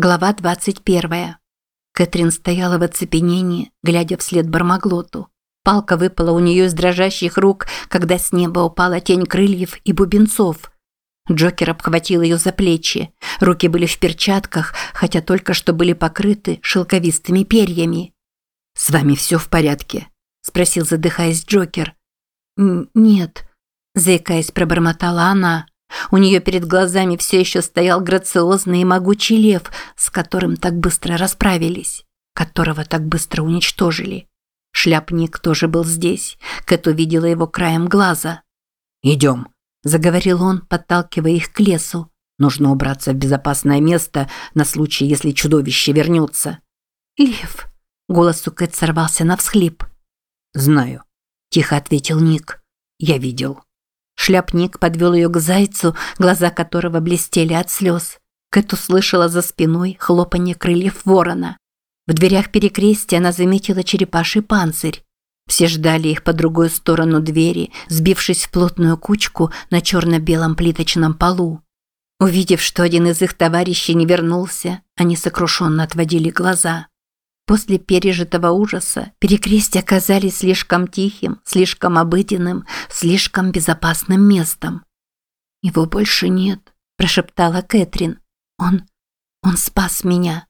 Глава 21. Кэтрин стояла в оцепенении, глядя вслед Бармаглоту. Палка выпала у нее из дрожащих рук, когда с неба упала тень крыльев и бубенцов. Джокер обхватил ее за плечи. Руки были в перчатках, хотя только что были покрыты шелковистыми перьями. «С вами все в порядке?» – спросил, задыхаясь Джокер. «Нет», – заикаясь, пробормотала она. У нее перед глазами все еще стоял грациозный и могучий лев, с которым так быстро расправились, которого так быстро уничтожили. Шляпник тоже был здесь. Кэт увидела его краем глаза. «Идем», – заговорил он, подталкивая их к лесу. «Нужно убраться в безопасное место на случай, если чудовище вернется». «Лев», – голос у Кэт сорвался на всхлип. «Знаю», – тихо ответил Ник. «Я видел». Шляпник подвел ее к зайцу, глаза которого блестели от слез. Кэт услышала за спиной хлопанье крыльев ворона. В дверях перекрестия она заметила черепаший панцирь. Все ждали их по другую сторону двери, сбившись в плотную кучку на черно-белом плиточном полу. Увидев, что один из их товарищей не вернулся, они сокрушенно отводили глаза. После пережитого ужаса перекрестия оказались слишком тихим, слишком обыденным, слишком безопасным местом. «Его больше нет», – прошептала Кэтрин. «Он... он спас меня».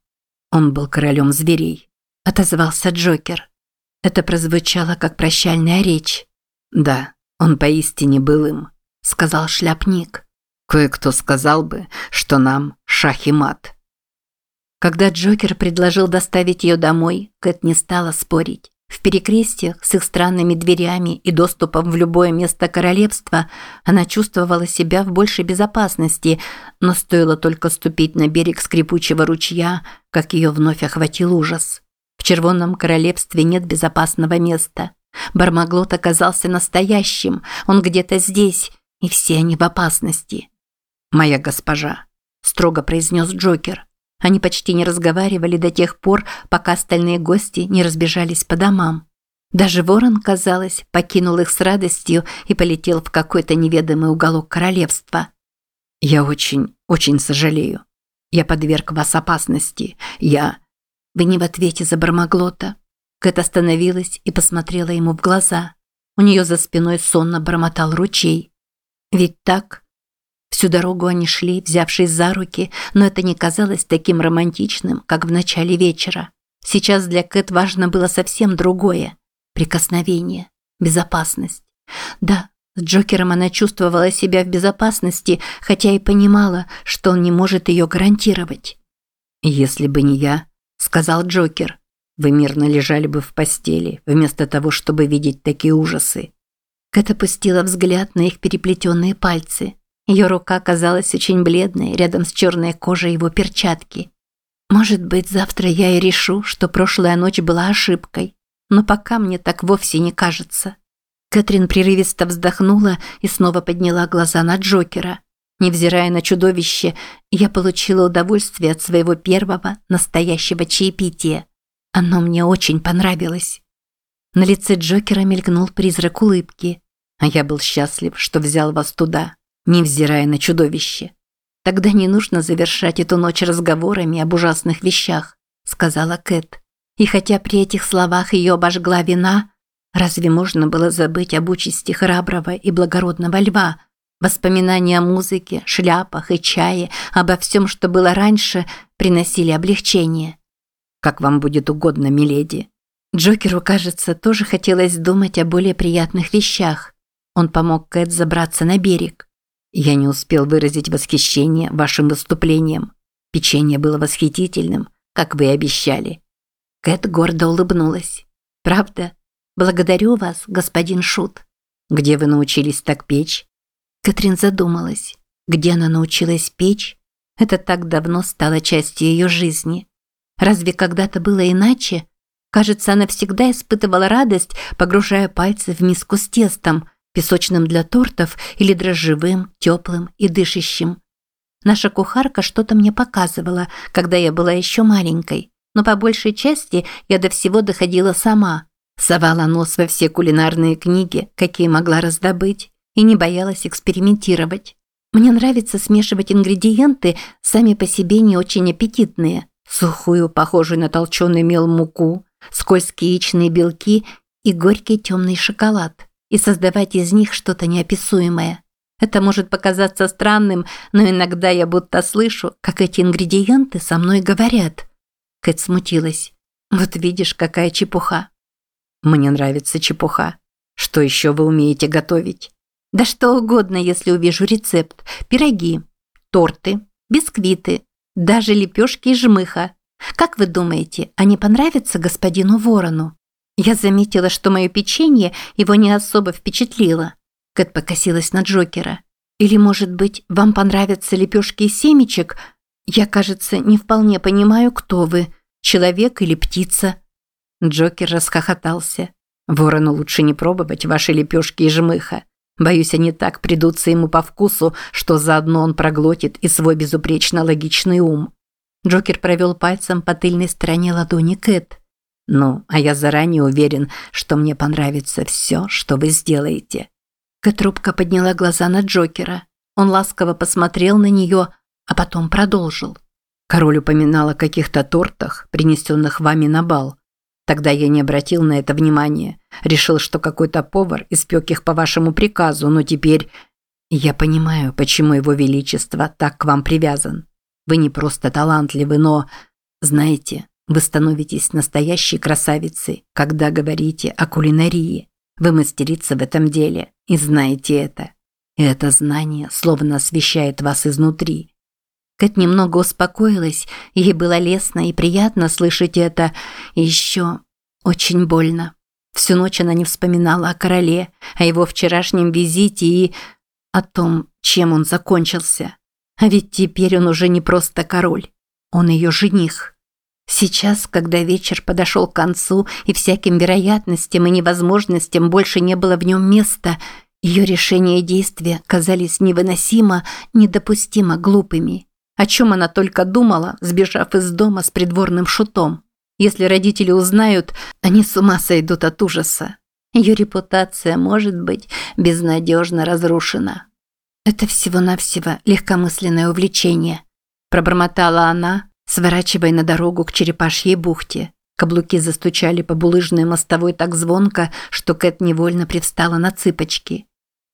«Он был королем зверей», – отозвался Джокер. Это прозвучало как прощальная речь. «Да, он поистине был им», – сказал шляпник. «Кое-кто сказал бы, что нам шах и мат». Когда Джокер предложил доставить ее домой, Кэт не стала спорить. В перекрестиях с их странными дверями и доступом в любое место королевства она чувствовала себя в большей безопасности, но стоило только ступить на берег скрипучего ручья, как ее вновь охватил ужас. В Червонном королевстве нет безопасного места. Бармаглот оказался настоящим, он где-то здесь, и все они в опасности. «Моя госпожа», – строго произнес Джокер, они почти не разговаривали до тех пор, пока остальные гости не разбежались по домам. Даже ворон, казалось, покинул их с радостью и полетел в какой-то неведомый уголок королевства. «Я очень, очень сожалею. Я подверг вас опасности. Я...» «Вы не в ответе за Бармаглота». Кэт остановилась и посмотрела ему в глаза. У нее за спиной сонно бормотал ручей. «Ведь так?» Всю дорогу они шли, взявшись за руки, но это не казалось таким романтичным, как в начале вечера. Сейчас для Кэт важно было совсем другое – прикосновение, безопасность. Да, с Джокером она чувствовала себя в безопасности, хотя и понимала, что он не может ее гарантировать. «Если бы не я», – сказал Джокер, – «вы мирно лежали бы в постели, вместо того, чтобы видеть такие ужасы». Кэт опустила взгляд на их переплетенные пальцы. Ее рука казалась очень бледной рядом с черной кожей его перчатки. Может быть, завтра я и решу, что прошлая ночь была ошибкой, но пока мне так вовсе не кажется. Кэтрин прерывисто вздохнула и снова подняла глаза на Джокера. Невзирая на чудовище, я получила удовольствие от своего первого настоящего чаепития. Оно мне очень понравилось. На лице Джокера мелькнул призрак улыбки, а я был счастлив, что взял вас туда невзирая на чудовище. Тогда не нужно завершать эту ночь разговорами об ужасных вещах, сказала Кэт. И хотя при этих словах ее обожгла вина, разве можно было забыть об участи храброго и благородного льва? Воспоминания о музыке, шляпах и чае, обо всем, что было раньше, приносили облегчение. Как вам будет угодно, миледи. Джокеру, кажется, тоже хотелось думать о более приятных вещах. Он помог Кэт забраться на берег. Я не успел выразить восхищение вашим выступлением. Печенье было восхитительным, как вы и обещали. Кэт гордо улыбнулась. Правда? Благодарю вас, господин Шут. Где вы научились так печь? Катрин задумалась. Где она научилась печь? Это так давно стало частью ее жизни. Разве когда-то было иначе? Кажется, она всегда испытывала радость, погружая пальцы в миску с тестом – песочным для тортов или дрожжевым, теплым и дышащим. Наша кухарка что-то мне показывала, когда я была еще маленькой, но по большей части я до всего доходила сама. Совала нос во все кулинарные книги, какие могла раздобыть, и не боялась экспериментировать. Мне нравится смешивать ингредиенты, сами по себе не очень аппетитные. Сухую, похожую на толченый мел муку, скользкие яичные белки и горький темный шоколад. И создавать из них что-то неописуемое. Это может показаться странным, но иногда я будто слышу, как эти ингредиенты со мной говорят. Кэт смутилась. Вот видишь, какая чепуха. Мне нравится чепуха. Что еще вы умеете готовить? Да что угодно, если увижу рецепт. Пироги, торты, бисквиты, даже лепешки и жмыха. Как вы думаете, они понравятся господину Ворону? Я заметила, что мое печенье его не особо впечатлило. Кэт покосилась на Джокера. Или, может быть, вам понравятся лепешки из семечек? Я, кажется, не вполне понимаю, кто вы, человек или птица. Джокер расхохотался. Ворону лучше не пробовать ваши лепешки и жмыха. Боюсь, они так придутся ему по вкусу, что заодно он проглотит и свой безупречно логичный ум. Джокер провел пальцем по тыльной стороне ладони Кэт. «Ну, а я заранее уверен, что мне понравится все, что вы сделаете». Кэт робко подняла глаза на Джокера. Он ласково посмотрел на нее, а потом продолжил. «Король упоминал о каких-то тортах, принесенных вами на бал. Тогда я не обратил на это внимания. Решил, что какой-то повар испек их по вашему приказу, но теперь... Я понимаю, почему его величество так к вам привязан. Вы не просто талантливы, но... Знаете, вы становитесь настоящей красавицей, когда говорите о кулинарии. Вы мастерица в этом деле и знаете это. И это знание словно освещает вас изнутри. Кэт немного успокоилась, ей было лестно и приятно слышать это, и еще очень больно. Всю ночь она не вспоминала о короле, о его вчерашнем визите и о том, чем он закончился. А ведь теперь он уже не просто король, он ее жених. Сейчас, когда вечер подошел к концу и всяким вероятностям и невозможностям больше не было в нем места, ее решения и действия казались невыносимо, недопустимо глупыми. О чем она только думала, сбежав из дома с придворным шутом. Если родители узнают, они с ума сойдут от ужаса. Ее репутация может быть безнадежно разрушена. Это всего-навсего легкомысленное увлечение. Пробормотала она, сворачивая на дорогу к черепашьей бухте. Каблуки застучали по булыжной мостовой так звонко, что Кэт невольно привстала на цыпочки.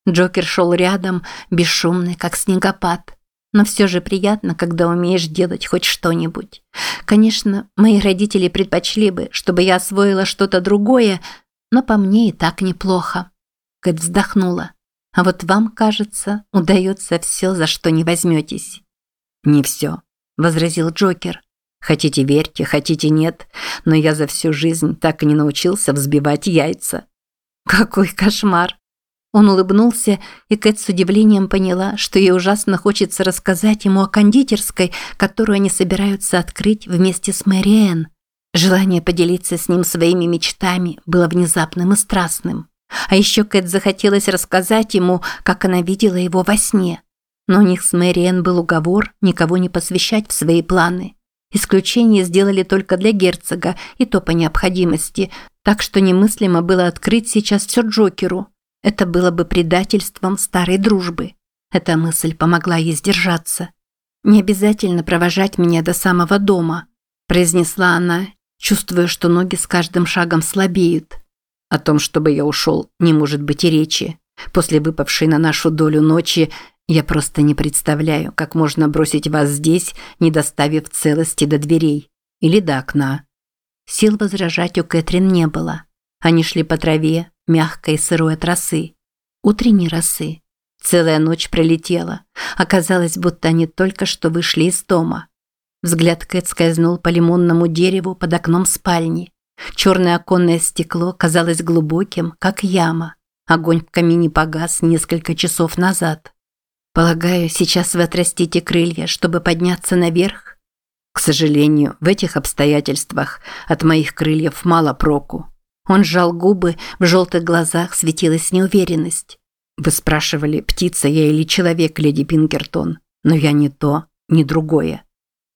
Джокер шел рядом, бесшумный, как снегопад но все же приятно, когда умеешь делать хоть что-нибудь. Конечно, мои родители предпочли бы, чтобы я освоила что-то другое, но по мне и так неплохо. Кэт вздохнула. А вот вам, кажется, удается все, за что не возьметесь. Не все, возразил Джокер. Хотите верьте, хотите нет, но я за всю жизнь так и не научился взбивать яйца. Какой кошмар! Он улыбнулся, и Кэт с удивлением поняла, что ей ужасно хочется рассказать ему о кондитерской, которую они собираются открыть вместе с Мэри Желание поделиться с ним своими мечтами было внезапным и страстным. А еще Кэт захотелось рассказать ему, как она видела его во сне. Но у них с Мэри был уговор никого не посвящать в свои планы. Исключение сделали только для герцога, и то по необходимости, так что немыслимо было открыть сейчас все Джокеру – это было бы предательством старой дружбы. Эта мысль помогла ей сдержаться. «Не обязательно провожать меня до самого дома», – произнесла она, чувствуя, что ноги с каждым шагом слабеют. «О том, чтобы я ушел, не может быть и речи. После выпавшей на нашу долю ночи я просто не представляю, как можно бросить вас здесь, не доставив целости до дверей. Или до окна». Сил возражать у Кэтрин не было. Они шли по траве, мягкой сырой от росы. Утренней росы. Целая ночь пролетела. Оказалось, будто они только что вышли из дома. Взгляд Кэт скользнул по лимонному дереву под окном спальни. Черное оконное стекло казалось глубоким, как яма. Огонь в камине погас несколько часов назад. Полагаю, сейчас вы отрастите крылья, чтобы подняться наверх? К сожалению, в этих обстоятельствах от моих крыльев мало проку. Он сжал губы, в желтых глазах светилась неуверенность. «Вы спрашивали, птица я или человек, леди Пингертон, но я не то, не другое».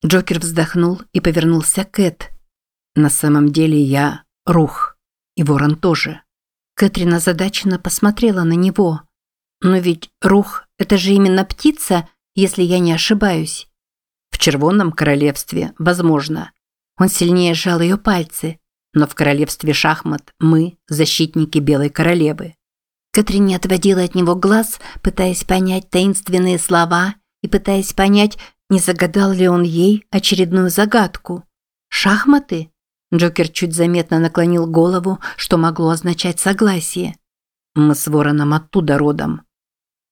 Джокер вздохнул и повернулся к Кэт. «На самом деле я рух, и ворон тоже». Кэтрин озадаченно посмотрела на него. Но ведь рух – это же именно птица, если я не ошибаюсь. В червонном королевстве, возможно. Он сильнее сжал ее пальцы, но в королевстве шахмат мы – защитники белой королевы. Катрин не отводила от него глаз, пытаясь понять таинственные слова и пытаясь понять, не загадал ли он ей очередную загадку. «Шахматы?» Джокер чуть заметно наклонил голову, что могло означать согласие. «Мы с Вороном оттуда родом».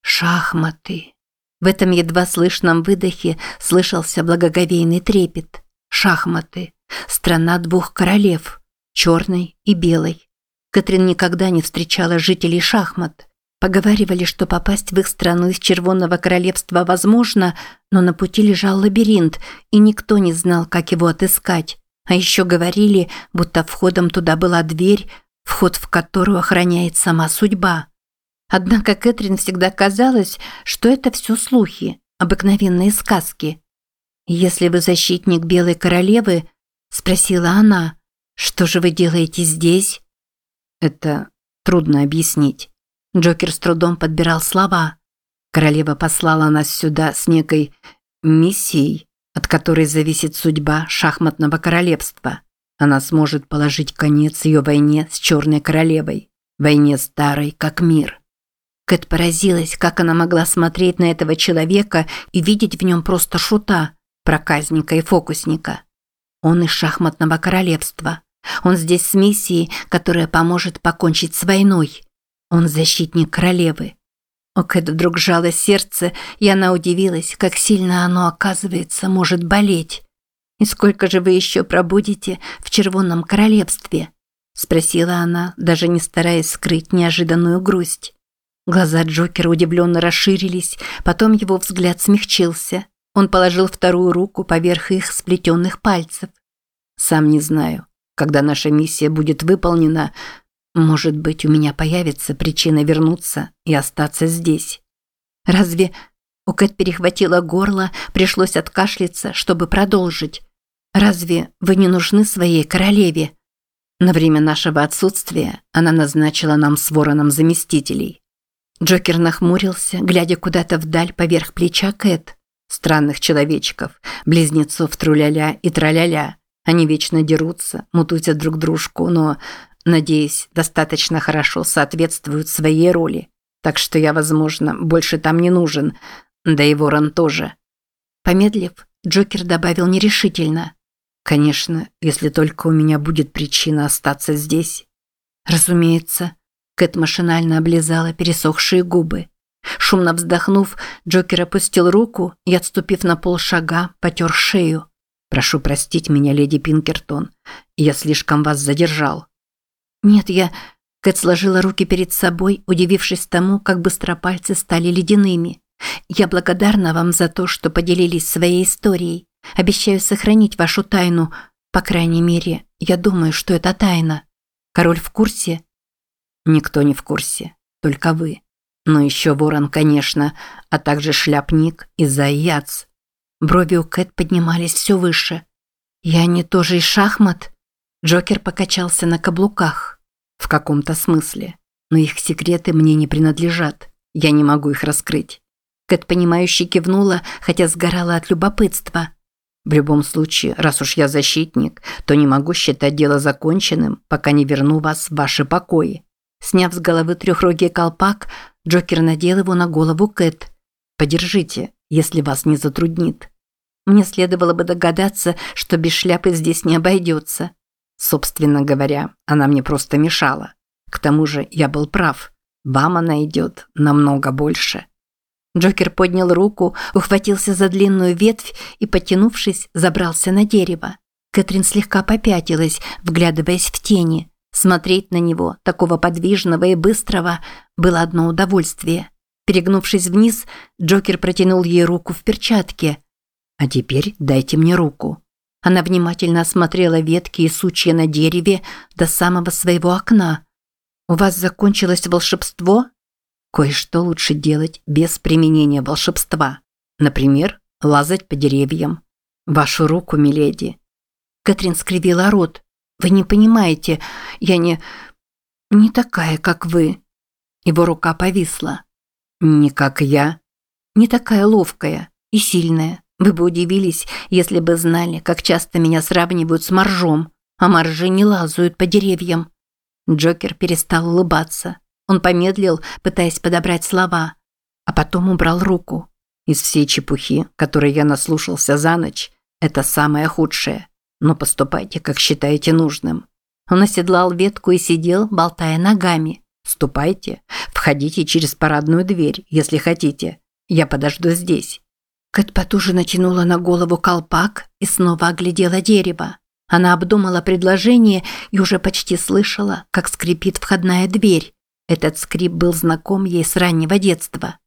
«Шахматы». В этом едва слышном выдохе слышался благоговейный трепет. «Шахматы. Страна двух королев. Черной и белой». Катрин никогда не встречала жителей шахмат. Поговаривали, что попасть в их страну из Червонного королевства возможно, но на пути лежал лабиринт, и никто не знал, как его отыскать. А еще говорили, будто входом туда была дверь, вход в которую охраняет сама судьба. Однако Кэтрин всегда казалось, что это все слухи, обыкновенные сказки. «Если вы защитник Белой Королевы», – спросила она, – «что же вы делаете здесь?» Это трудно объяснить. Джокер с трудом подбирал слова. Королева послала нас сюда с некой миссией, от которой зависит судьба шахматного королевства. Она сможет положить конец ее войне с Черной Королевой, войне старой, как мир. Кэт поразилась, как она могла смотреть на этого человека и видеть в нем просто шута, проказника и фокусника. Он из шахматного королевства. Он здесь с миссией, которая поможет покончить с войной. Он защитник королевы. У Кэт вдруг жало сердце, и она удивилась, как сильно оно, оказывается, может болеть. «И сколько же вы еще пробудете в Червонном Королевстве?» – спросила она, даже не стараясь скрыть неожиданную грусть. Глаза Джокера удивленно расширились, потом его взгляд смягчился. Он положил вторую руку поверх их сплетенных пальцев. «Сам не знаю. Когда наша миссия будет выполнена, может быть, у меня появится причина вернуться и остаться здесь». «Разве...» У Кэт перехватило горло, пришлось откашляться, чтобы продолжить. «Разве вы не нужны своей королеве?» На время нашего отсутствия она назначила нам с вороном заместителей. Джокер нахмурился, глядя куда-то вдаль поверх плеча Кэт. Странных человечков, близнецов Труляля и Траляля. Они вечно дерутся, мутузят друг дружку, но, надеюсь, достаточно хорошо соответствуют своей роли. Так что я, возможно, больше там не нужен, да и ворон тоже. Помедлив, Джокер добавил нерешительно. Конечно, если только у меня будет причина остаться здесь. Разумеется. Кэт машинально облизала пересохшие губы. Шумно вздохнув, Джокер опустил руку и, отступив на полшага, потер шею. «Прошу простить меня, леди Пинкертон. Я слишком вас задержал». «Нет, я...» Кэт сложила руки перед собой, удивившись тому, как быстро пальцы стали ледяными. «Я благодарна вам за то, что поделились своей историей. Обещаю сохранить вашу тайну. По крайней мере, я думаю, что это тайна. Король в курсе?» Никто не в курсе, только вы. Но еще ворон, конечно, а также шляпник и заяц. Брови у Кэт поднимались все выше. «Я не тоже и шахмат?» Джокер покачался на каблуках. «В каком-то смысле. Но их секреты мне не принадлежат. Я не могу их раскрыть». Кэт, понимающе кивнула, хотя сгорала от любопытства. В любом случае, раз уж я защитник, то не могу считать дело законченным, пока не верну вас в ваши покои. Сняв с головы трехрогий колпак, Джокер надел его на голову Кэт. «Подержите, если вас не затруднит». Мне следовало бы догадаться, что без шляпы здесь не обойдется. Собственно говоря, она мне просто мешала. К тому же я был прав. Вам она идет намного больше. Джокер поднял руку, ухватился за длинную ветвь и, потянувшись, забрался на дерево. Кэтрин слегка попятилась, вглядываясь в тени. Смотреть на него, такого подвижного и быстрого, было одно удовольствие. Перегнувшись вниз, Джокер протянул ей руку в перчатке. «А теперь дайте мне руку». Она внимательно осмотрела ветки и сучья на дереве до самого своего окна. «У вас закончилось волшебство?» «Кое-что лучше делать без применения волшебства. Например, лазать по деревьям. Вашу руку, миледи». Катрин скривила рот. Вы не понимаете, я не... не такая, как вы. Его рука повисла. Не как я. Не такая ловкая и сильная. Вы бы удивились, если бы знали, как часто меня сравнивают с моржом, а моржи не лазают по деревьям. Джокер перестал улыбаться. Он помедлил, пытаясь подобрать слова, а потом убрал руку. Из всей чепухи, которой я наслушался за ночь, это самое худшее. Но поступайте, как считаете нужным. Он оседлал ветку и сидел, болтая ногами. Ступайте, входите через парадную дверь, если хотите. Я подожду здесь. Кэт потуже натянула на голову колпак и снова оглядела дерево. Она обдумала предложение и уже почти слышала, как скрипит входная дверь. Этот скрип был знаком ей с раннего детства.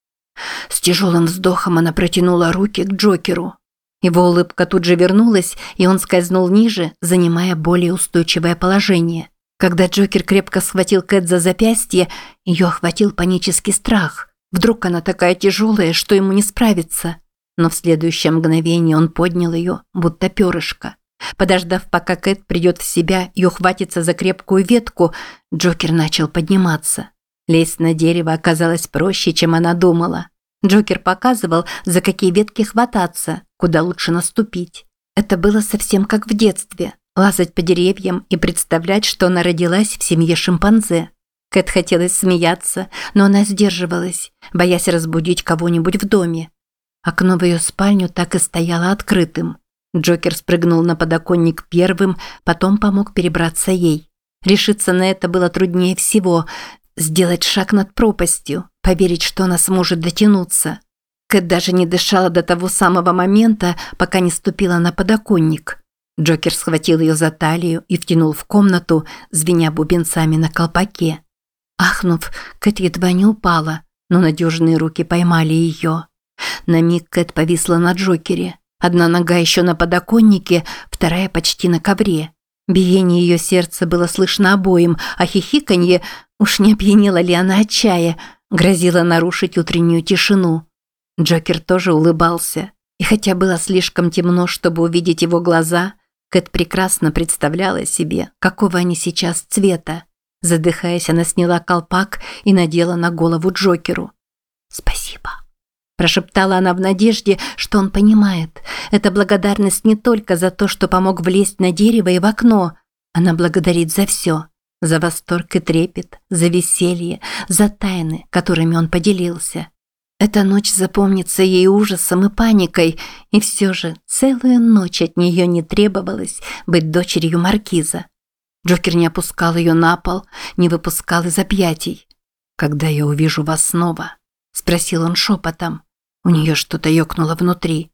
С тяжелым вздохом она протянула руки к Джокеру. Его улыбка тут же вернулась, и он скользнул ниже, занимая более устойчивое положение. Когда Джокер крепко схватил Кэт за запястье, ее охватил панический страх. Вдруг она такая тяжелая, что ему не справиться. Но в следующее мгновение он поднял ее, будто перышко. Подождав, пока Кэт придет в себя и ухватится за крепкую ветку, Джокер начал подниматься. Лезть на дерево оказалось проще, чем она думала. Джокер показывал, за какие ветки хвататься, куда лучше наступить. Это было совсем как в детстве – лазать по деревьям и представлять, что она родилась в семье шимпанзе. Кэт хотелось смеяться, но она сдерживалась, боясь разбудить кого-нибудь в доме. Окно в ее спальню так и стояло открытым. Джокер спрыгнул на подоконник первым, потом помог перебраться ей. Решиться на это было труднее всего, Сделать шаг над пропастью, поверить, что она сможет дотянуться. Кэт даже не дышала до того самого момента, пока не ступила на подоконник. Джокер схватил ее за талию и втянул в комнату, звеня бубенцами на колпаке. Ахнув, Кэт едва не упала, но надежные руки поймали ее. На миг Кэт повисла на Джокере. Одна нога еще на подоконнике, вторая почти на ковре. Биение ее сердца было слышно обоим, а хихиканье Уж не опьянела ли она от чая, грозила нарушить утреннюю тишину. Джокер тоже улыбался. И хотя было слишком темно, чтобы увидеть его глаза, Кэт прекрасно представляла себе, какого они сейчас цвета. Задыхаясь, она сняла колпак и надела на голову Джокеру. «Спасибо», – прошептала она в надежде, что он понимает. Это благодарность не только за то, что помог влезть на дерево и в окно. Она благодарит за все за восторг и трепет, за веселье, за тайны, которыми он поделился. Эта ночь запомнится ей ужасом и паникой, и все же целую ночь от нее не требовалось быть дочерью маркиза. Джокер не опускал ее на пол, не выпускал из объятий. «Когда я увижу вас снова?» – спросил он шепотом. У нее что-то ёкнуло внутри.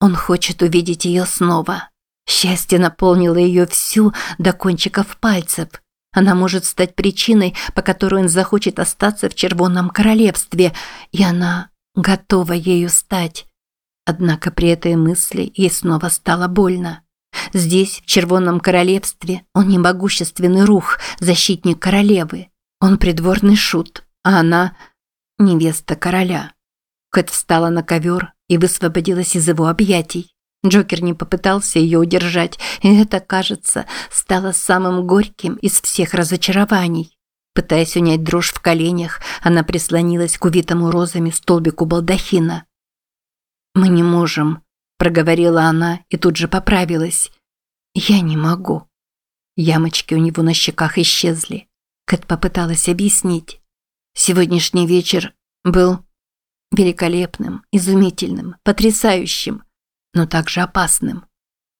Он хочет увидеть ее снова. Счастье наполнило ее всю до кончиков пальцев – она может стать причиной, по которой он захочет остаться в Червонном Королевстве, и она готова ею стать. Однако при этой мысли ей снова стало больно. Здесь, в Червонном Королевстве, он не могущественный рух, защитник королевы. Он придворный шут, а она – невеста короля. Кэт встала на ковер и высвободилась из его объятий. Джокер не попытался ее удержать, и это, кажется, стало самым горьким из всех разочарований. Пытаясь унять дрожь в коленях, она прислонилась к увитому розами столбику балдахина. «Мы не можем», – проговорила она и тут же поправилась. «Я не могу». Ямочки у него на щеках исчезли. Кэт попыталась объяснить. Сегодняшний вечер был великолепным, изумительным, потрясающим но также опасным.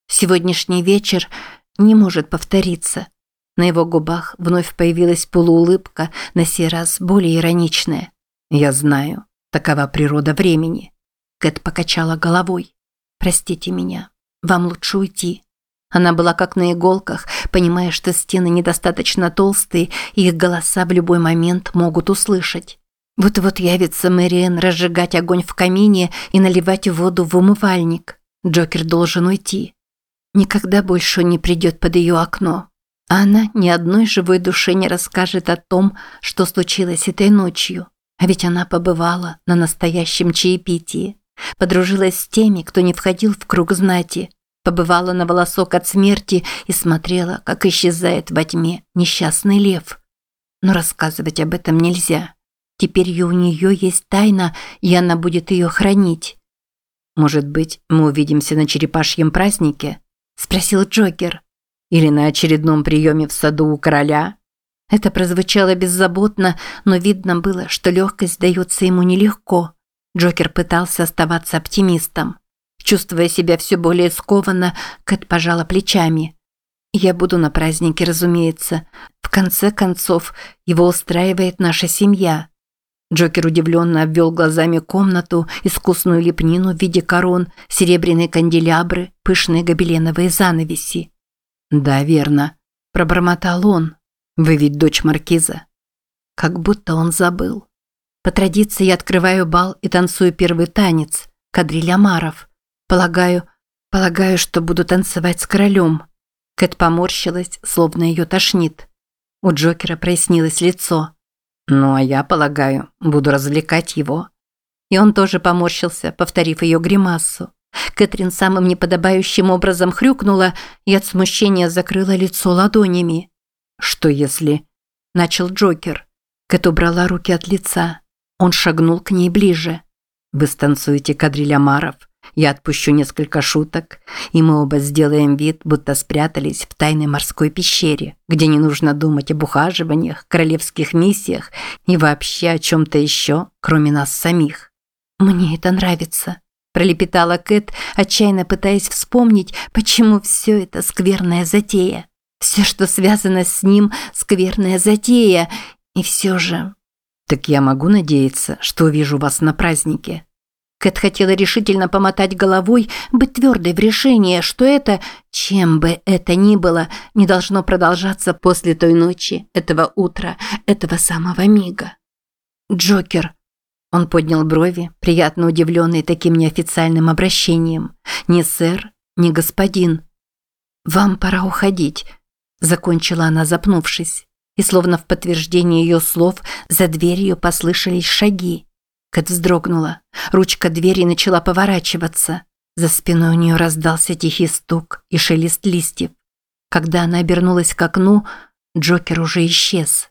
Сегодняшний вечер не может повториться. На его губах вновь появилась полуулыбка, на сей раз более ироничная. «Я знаю, такова природа времени». Кэт покачала головой. «Простите меня, вам лучше уйти». Она была как на иголках, понимая, что стены недостаточно толстые, и их голоса в любой момент могут услышать. Вот-вот явится Мэриэн разжигать огонь в камине и наливать воду в умывальник. Джокер должен уйти. Никогда больше не придет под ее окно. А она ни одной живой душе не расскажет о том, что случилось этой ночью. А ведь она побывала на настоящем чаепитии. Подружилась с теми, кто не входил в круг знати. Побывала на волосок от смерти и смотрела, как исчезает во тьме несчастный лев. Но рассказывать об этом нельзя. Теперь у нее есть тайна, и она будет ее хранить. «Может быть, мы увидимся на черепашьем празднике?» – спросил Джокер. «Или на очередном приеме в саду у короля?» Это прозвучало беззаботно, но видно было, что легкость дается ему нелегко. Джокер пытался оставаться оптимистом. Чувствуя себя все более скованно, Кэт пожала плечами. «Я буду на празднике, разумеется. В конце концов, его устраивает наша семья. Джокер удивленно обвел глазами комнату, искусную лепнину в виде корон, серебряные канделябры, пышные гобеленовые занавеси. «Да, верно», – пробормотал он. «Вы ведь дочь маркиза». Как будто он забыл. По традиции я открываю бал и танцую первый танец, кадриль Амаров. Полагаю, полагаю, что буду танцевать с королем. Кэт поморщилась, словно ее тошнит. У Джокера прояснилось лицо. Ну, а я, полагаю, буду развлекать его. И он тоже поморщился, повторив ее гримасу. Кэтрин самым неподобающим образом хрюкнула и от смущения закрыла лицо ладонями. «Что если...» – начал Джокер. Кэт убрала руки от лица. Он шагнул к ней ближе. «Вы станцуете кадриль Амаров. Я отпущу несколько шуток, и мы оба сделаем вид, будто спрятались в тайной морской пещере, где не нужно думать об ухаживаниях, королевских миссиях и вообще о чем-то еще, кроме нас самих. «Мне это нравится», – пролепетала Кэт, отчаянно пытаясь вспомнить, почему все это скверная затея. Все, что связано с ним, скверная затея, и все же... «Так я могу надеяться, что увижу вас на празднике?» Кэт хотела решительно помотать головой, быть твердой в решении, что это, чем бы это ни было, не должно продолжаться после той ночи, этого утра, этого самого мига. «Джокер». Он поднял брови, приятно удивленный таким неофициальным обращением. «Не сэр, не господин». «Вам пора уходить», – закончила она, запнувшись. И словно в подтверждение ее слов за дверью послышались шаги. Кэт вздрогнула. Ручка двери начала поворачиваться. За спиной у нее раздался тихий стук и шелест листьев. Когда она обернулась к окну, Джокер уже исчез.